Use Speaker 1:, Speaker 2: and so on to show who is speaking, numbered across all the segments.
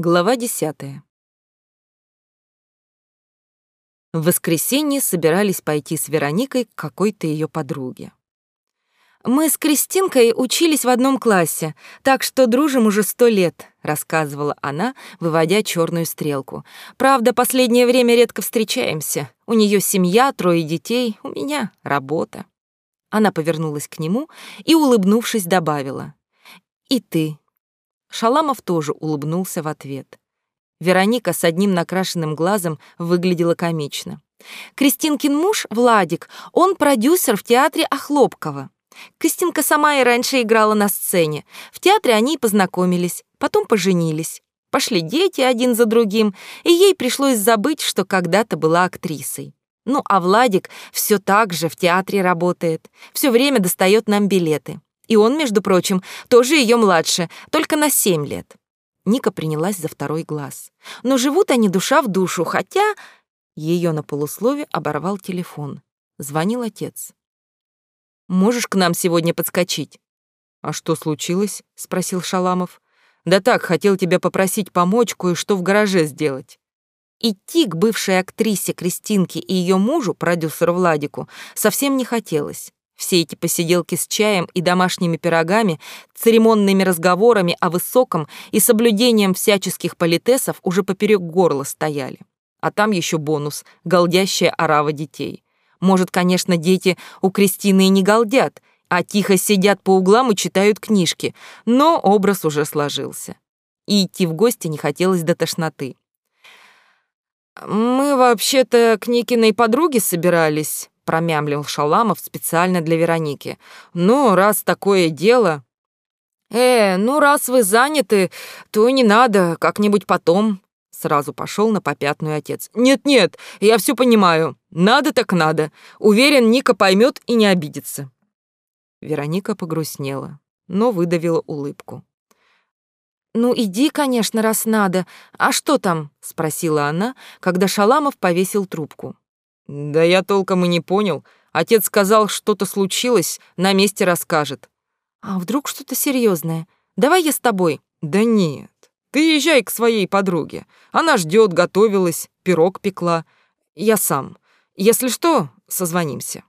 Speaker 1: Глава десятая. В воскресенье собирались пойти с Вероникой к какой-то ее подруге. «Мы с Кристинкой учились в одном классе, так что дружим уже сто лет», — рассказывала она, выводя черную стрелку. «Правда, последнее время редко встречаемся. У нее семья, трое детей, у меня работа». Она повернулась к нему и, улыбнувшись, добавила. «И ты, Шаламов тоже улыбнулся в ответ. Вероника с одним накрашенным глазом выглядела комично. Кристинкин муж, Владик, он продюсер в театре Охлопкова. Кристинка сама и раньше играла на сцене. В театре они и познакомились, потом поженились. Пошли дети один за другим, и ей пришлось забыть, что когда-то была актрисой. Ну, а Владик все так же в театре работает, все время достает нам билеты. И он, между прочим, тоже ее младше, только на семь лет. Ника принялась за второй глаз. Но живут они душа в душу, хотя... Ее на полуслове оборвал телефон. Звонил отец. «Можешь к нам сегодня подскочить?» «А что случилось?» — спросил Шаламов. «Да так, хотел тебя попросить помочь кое-что в гараже сделать». Идти к бывшей актрисе Кристинке и ее мужу, продюсеру Владику, совсем не хотелось. Все эти посиделки с чаем и домашними пирогами, церемонными разговорами о высоком и соблюдением всяческих политесов уже поперек горла стояли. А там еще бонус — голдящая орава детей. Может, конечно, дети у Кристины и не голдят, а тихо сидят по углам и читают книжки, но образ уже сложился. И идти в гости не хотелось до тошноты. «Мы вообще-то к Никиной подруге собирались», промямлил Шаламов специально для Вероники. «Ну, раз такое дело...» «Э, ну, раз вы заняты, то не надо, как-нибудь потом...» Сразу пошел на попятную отец. «Нет-нет, я все понимаю. Надо так надо. Уверен, Ника поймет и не обидится». Вероника погрустнела, но выдавила улыбку. «Ну, иди, конечно, раз надо. А что там?» — спросила она, когда Шаламов повесил трубку. Да я толком и не понял. Отец сказал, что-то случилось, на месте расскажет. А вдруг что-то серьезное? Давай я с тобой. Да нет. Ты езжай к своей подруге. Она ждет, готовилась, пирог пекла. Я сам. Если что, созвонимся.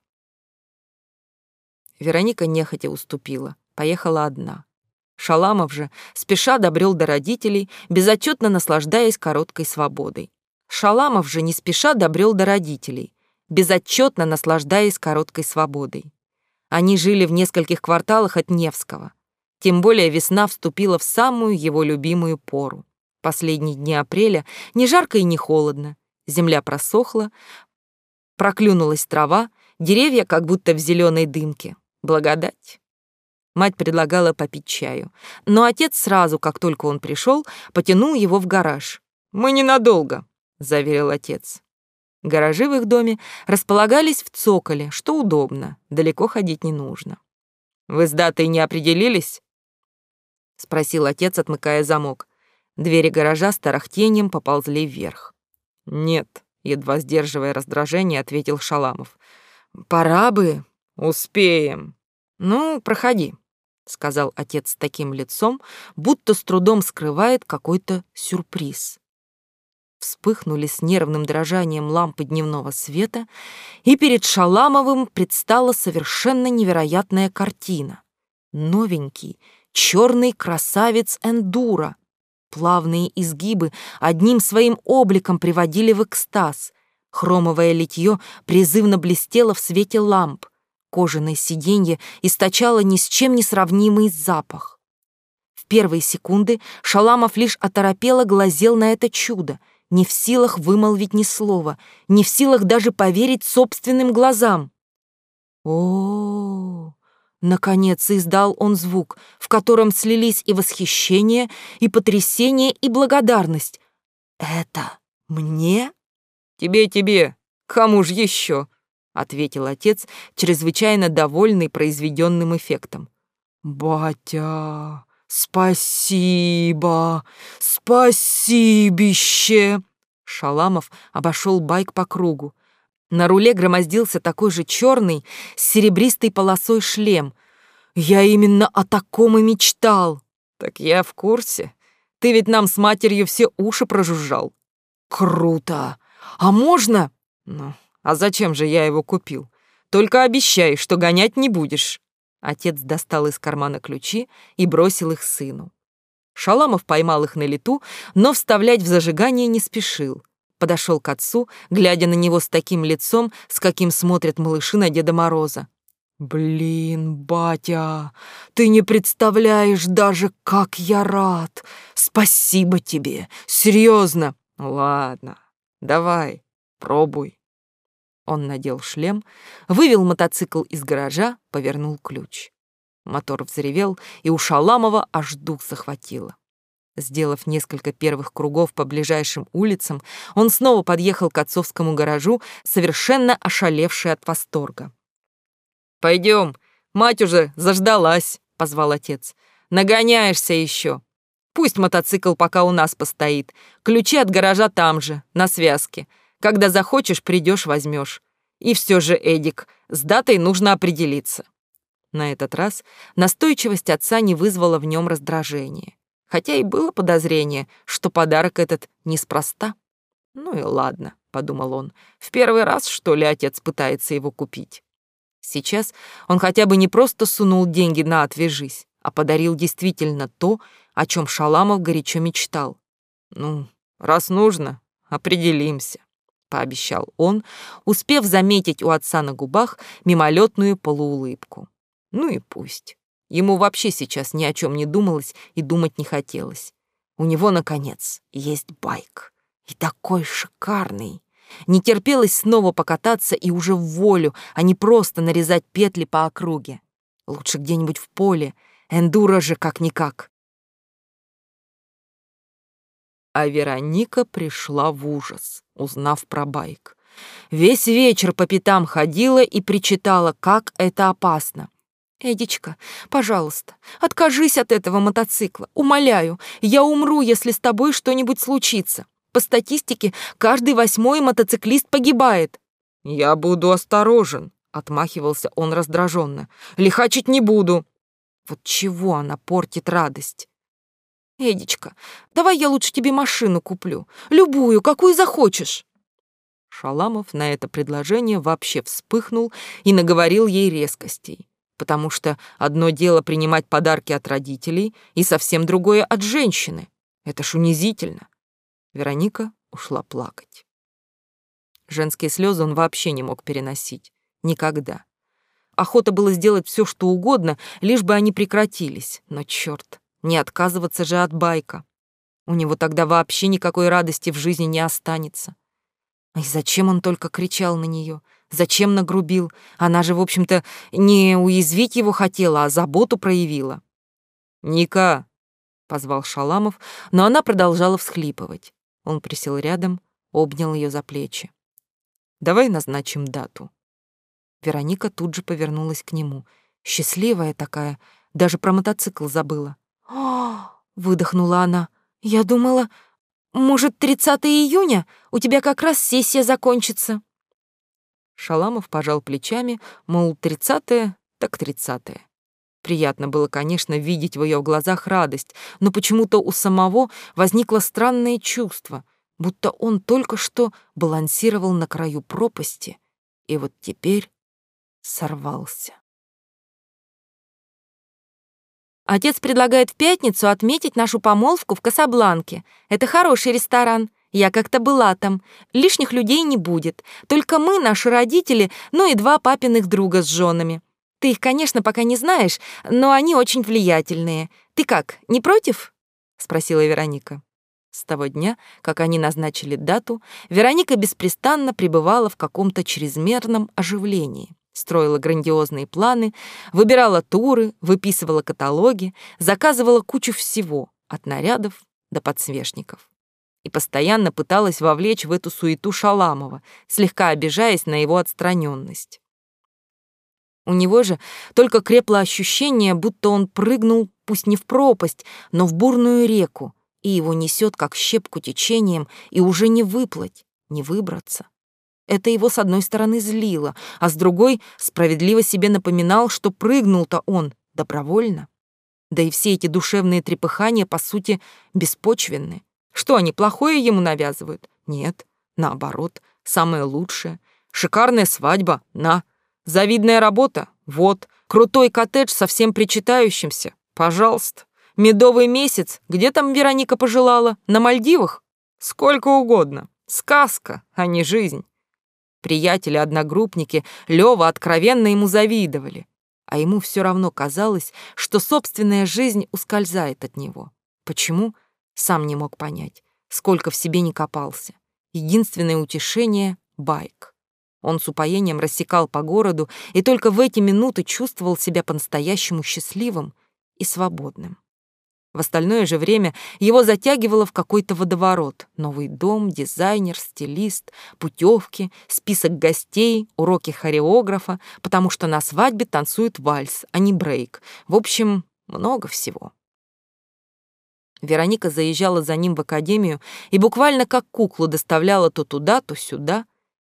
Speaker 1: Вероника нехотя уступила, поехала одна. Шаламов же, спеша добрел до родителей, безотчетно наслаждаясь короткой свободой. Шаламов же не спеша добрел до родителей, безотчетно наслаждаясь короткой свободой. Они жили в нескольких кварталах от Невского. Тем более весна вступила в самую его любимую пору. Последние дни апреля не жарко и не холодно. Земля просохла, проклюнулась трава, деревья как будто в зеленой дымке. Благодать. Мать предлагала попить чаю, но отец сразу, как только он пришел, потянул его в гараж. «Мы ненадолго», — заверил отец. Гаражи в их доме располагались в цоколе, что удобно, далеко ходить не нужно. «Вы с датой не определились?» — спросил отец, отмыкая замок. Двери гаража с тарахтением поползли вверх. «Нет», — едва сдерживая раздражение, ответил Шаламов. «Пора бы. Успеем. Ну, проходи», — сказал отец с таким лицом, будто с трудом скрывает какой-то сюрприз вспыхнули с нервным дрожанием лампы дневного света, и перед Шаламовым предстала совершенно невероятная картина. Новенький, черный красавец Эндура. Плавные изгибы одним своим обликом приводили в экстаз. Хромовое литье призывно блестело в свете ламп. Кожаное сиденье источало ни с чем не сравнимый запах. В первые секунды Шаламов лишь оторопело глазел на это чудо — не в силах вымолвить ни слова, не в силах даже поверить собственным глазам. О, наконец издал он звук, в котором слились и восхищение, и потрясение, и благодарность. Это мне? Тебе, тебе. Кому ж еще? ответил отец, чрезвычайно довольный произведенным эффектом. Батя, «Спасибо! Спасибище!» Шаламов обошел байк по кругу. На руле громоздился такой же черный с серебристой полосой шлем. «Я именно о таком и мечтал!» «Так я в курсе. Ты ведь нам с матерью все уши прожужжал. Круто! А можно? Ну, а зачем же я его купил? Только обещай, что гонять не будешь. Отец достал из кармана ключи и бросил их сыну. Шаламов поймал их на лету, но вставлять в зажигание не спешил. Подошел к отцу, глядя на него с таким лицом, с каким смотрят малыши на Деда Мороза. «Блин, батя, ты не представляешь даже, как я рад! Спасибо тебе, серьезно!» «Ладно, давай, пробуй». Он надел шлем, вывел мотоцикл из гаража, повернул ключ. Мотор взревел, и у Шаламова аж дух захватило. Сделав несколько первых кругов по ближайшим улицам, он снова подъехал к отцовскому гаражу, совершенно ошалевший от восторга. Пойдем, мать уже заждалась», — позвал отец. «Нагоняешься еще. Пусть мотоцикл пока у нас постоит. Ключи от гаража там же, на связке. Когда захочешь, придешь, возьмешь. И все же, Эдик, с датой нужно определиться». На этот раз настойчивость отца не вызвала в нем раздражения. Хотя и было подозрение, что подарок этот неспроста. «Ну и ладно», — подумал он, — «в первый раз, что ли, отец пытается его купить?» Сейчас он хотя бы не просто сунул деньги на «отвяжись», а подарил действительно то, о чем Шаламов горячо мечтал. «Ну, раз нужно, определимся», — пообещал он, успев заметить у отца на губах мимолетную полуулыбку. Ну и пусть. Ему вообще сейчас ни о чем не думалось и думать не хотелось. У него, наконец, есть байк. И такой шикарный. Не терпелось снова покататься и уже в волю, а не просто нарезать петли по округе. Лучше где-нибудь в поле, эндуро же как-никак. А Вероника пришла в ужас, узнав про байк. Весь вечер по пятам ходила и причитала, как это опасно. «Эдичка, пожалуйста, откажись от этого мотоцикла. Умоляю, я умру, если с тобой что-нибудь случится. По статистике, каждый восьмой мотоциклист погибает. Я буду осторожен, отмахивался он раздраженно. Лихачить не буду. Вот чего она портит радость? Эдичка, давай я лучше тебе машину куплю. Любую, какую захочешь. Шаламов на это предложение вообще вспыхнул и наговорил ей резкостей, потому что одно дело принимать подарки от родителей и совсем другое от женщины. Это ж унизительно. Вероника ушла плакать. Женские слезы он вообще не мог переносить. Никогда. Охота было сделать все, что угодно, лишь бы они прекратились. Но черт, не отказываться же от байка. У него тогда вообще никакой радости в жизни не останется. И зачем он только кричал на нее? Зачем нагрубил? Она же, в общем-то, не уязвить его хотела, а заботу проявила. «Ника!» — позвал Шаламов, но она продолжала всхлипывать. Он присел рядом, обнял ее за плечи. «Давай назначим дату». Вероника тут же повернулась к нему. Счастливая такая, даже про мотоцикл забыла. «О!» — выдохнула она. «Я думала, может, 30 июня? У тебя как раз сессия закончится». Шаламов пожал плечами, мол, 30 так 30 -е. Приятно было, конечно, видеть в ее глазах радость, но почему-то у самого возникло странное чувство, будто он только что балансировал на краю пропасти и вот теперь сорвался. Отец предлагает в пятницу отметить нашу помолвку в Касабланке. Это хороший ресторан. Я как-то была там. Лишних людей не будет. Только мы, наши родители, ну и два папиных друга с женами. Ты их, конечно, пока не знаешь, но они очень влиятельные. Ты как, не против?» — спросила Вероника. С того дня, как они назначили дату, Вероника беспрестанно пребывала в каком-то чрезмерном оживлении. Строила грандиозные планы, выбирала туры, выписывала каталоги, заказывала кучу всего, от нарядов до подсвечников. И постоянно пыталась вовлечь в эту суету Шаламова, слегка обижаясь на его отстраненность. У него же только крепло ощущение, будто он прыгнул, пусть не в пропасть, но в бурную реку, и его несет как щепку течением, и уже не выплыть, не выбраться. Это его с одной стороны злило, а с другой справедливо себе напоминал, что прыгнул-то он добровольно. Да и все эти душевные трепыхания, по сути, беспочвенны. Что они плохое ему навязывают? Нет, наоборот, самое лучшее. Шикарная свадьба, на. Завидная работа, вот. Крутой коттедж со всем причитающимся, пожалуйста. Медовый месяц, где там Вероника пожелала? На Мальдивах? Сколько угодно. Сказка, а не жизнь. Приятели-одногруппники Лёва откровенно ему завидовали, а ему все равно казалось, что собственная жизнь ускользает от него. Почему? Сам не мог понять, сколько в себе не копался. Единственное утешение — байк. Он с упоением рассекал по городу и только в эти минуты чувствовал себя по-настоящему счастливым и свободным. В остальное же время его затягивало в какой-то водоворот. Новый дом, дизайнер, стилист, путевки, список гостей, уроки хореографа, потому что на свадьбе танцуют вальс, а не брейк. В общем, много всего. Вероника заезжала за ним в академию и буквально как куклу доставляла то туда, то сюда.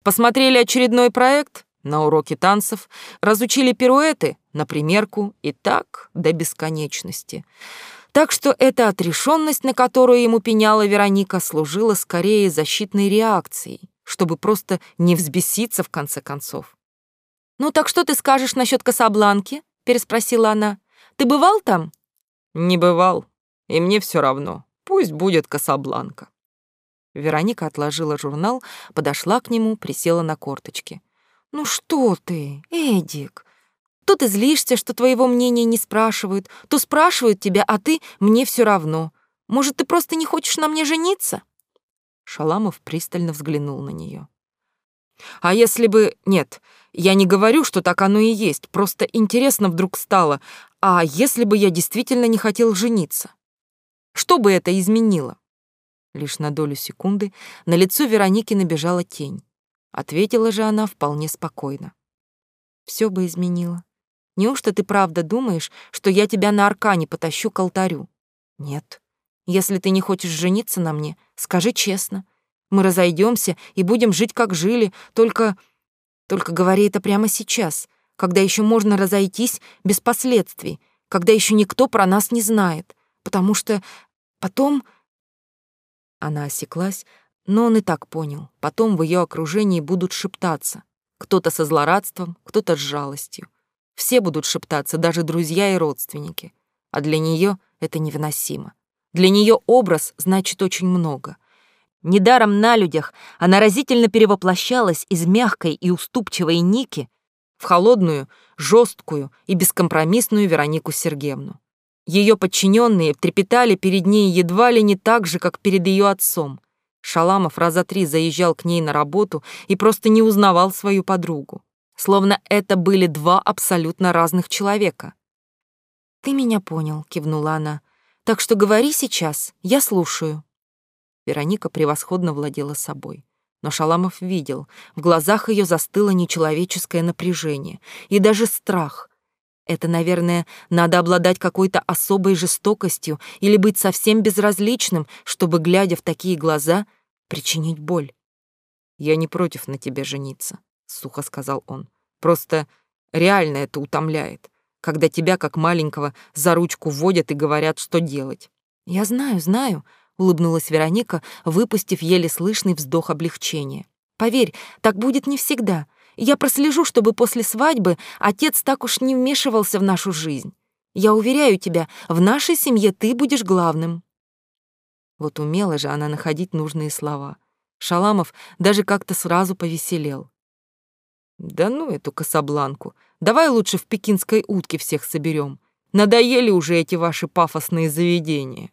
Speaker 1: Посмотрели очередной проект на уроки танцев, разучили пируэты на примерку и так до бесконечности. Так что эта отрешенность, на которую ему пеняла Вероника, служила скорее защитной реакцией, чтобы просто не взбеситься в конце концов. «Ну так что ты скажешь насчет Касабланки?» — переспросила она. «Ты бывал там?» «Не бывал, и мне все равно. Пусть будет Касабланка». Вероника отложила журнал, подошла к нему, присела на корточки. «Ну что ты, Эдик, то ты злишься, что твоего мнения не спрашивают, то спрашивают тебя, а ты «мне все равно». Может, ты просто не хочешь на мне жениться?» Шаламов пристально взглянул на нее. «А если бы... Нет, я не говорю, что так оно и есть, просто интересно вдруг стало. А если бы я действительно не хотел жениться? Что бы это изменило?» Лишь на долю секунды на лицо Вероники набежала тень. Ответила же она вполне спокойно. Все бы изменило. Неужто ты правда думаешь, что я тебя на аркане потащу к алтарю? Нет. Если ты не хочешь жениться на мне, скажи честно. Мы разойдемся и будем жить, как жили, только... Только говори это прямо сейчас, когда еще можно разойтись без последствий, когда еще никто про нас не знает, потому что потом... Она осеклась, но он и так понял. Потом в ее окружении будут шептаться. Кто-то со злорадством, кто-то с жалостью. Все будут шептаться, даже друзья и родственники. А для нее это невыносимо. Для нее образ значит очень много. Недаром на людях она разительно перевоплощалась из мягкой и уступчивой Ники в холодную, жесткую и бескомпромиссную Веронику Сергеевну. Ее подчиненные трепетали перед ней едва ли не так же, как перед ее отцом. Шаламов раза три заезжал к ней на работу и просто не узнавал свою подругу словно это были два абсолютно разных человека. «Ты меня понял», — кивнула она. «Так что говори сейчас, я слушаю». Вероника превосходно владела собой. Но Шаламов видел, в глазах ее застыло нечеловеческое напряжение и даже страх. Это, наверное, надо обладать какой-то особой жестокостью или быть совсем безразличным, чтобы, глядя в такие глаза, причинить боль. «Я не против на тебе жениться», — сухо сказал он. «Просто реально это утомляет, когда тебя, как маленького, за ручку вводят и говорят, что делать». «Я знаю, знаю», — улыбнулась Вероника, выпустив еле слышный вздох облегчения. «Поверь, так будет не всегда. Я прослежу, чтобы после свадьбы отец так уж не вмешивался в нашу жизнь. Я уверяю тебя, в нашей семье ты будешь главным». Вот умела же она находить нужные слова. Шаламов даже как-то сразу повеселел. Да ну эту Касабланку. Давай лучше в пекинской утке всех соберем. Надоели уже эти ваши пафосные заведения.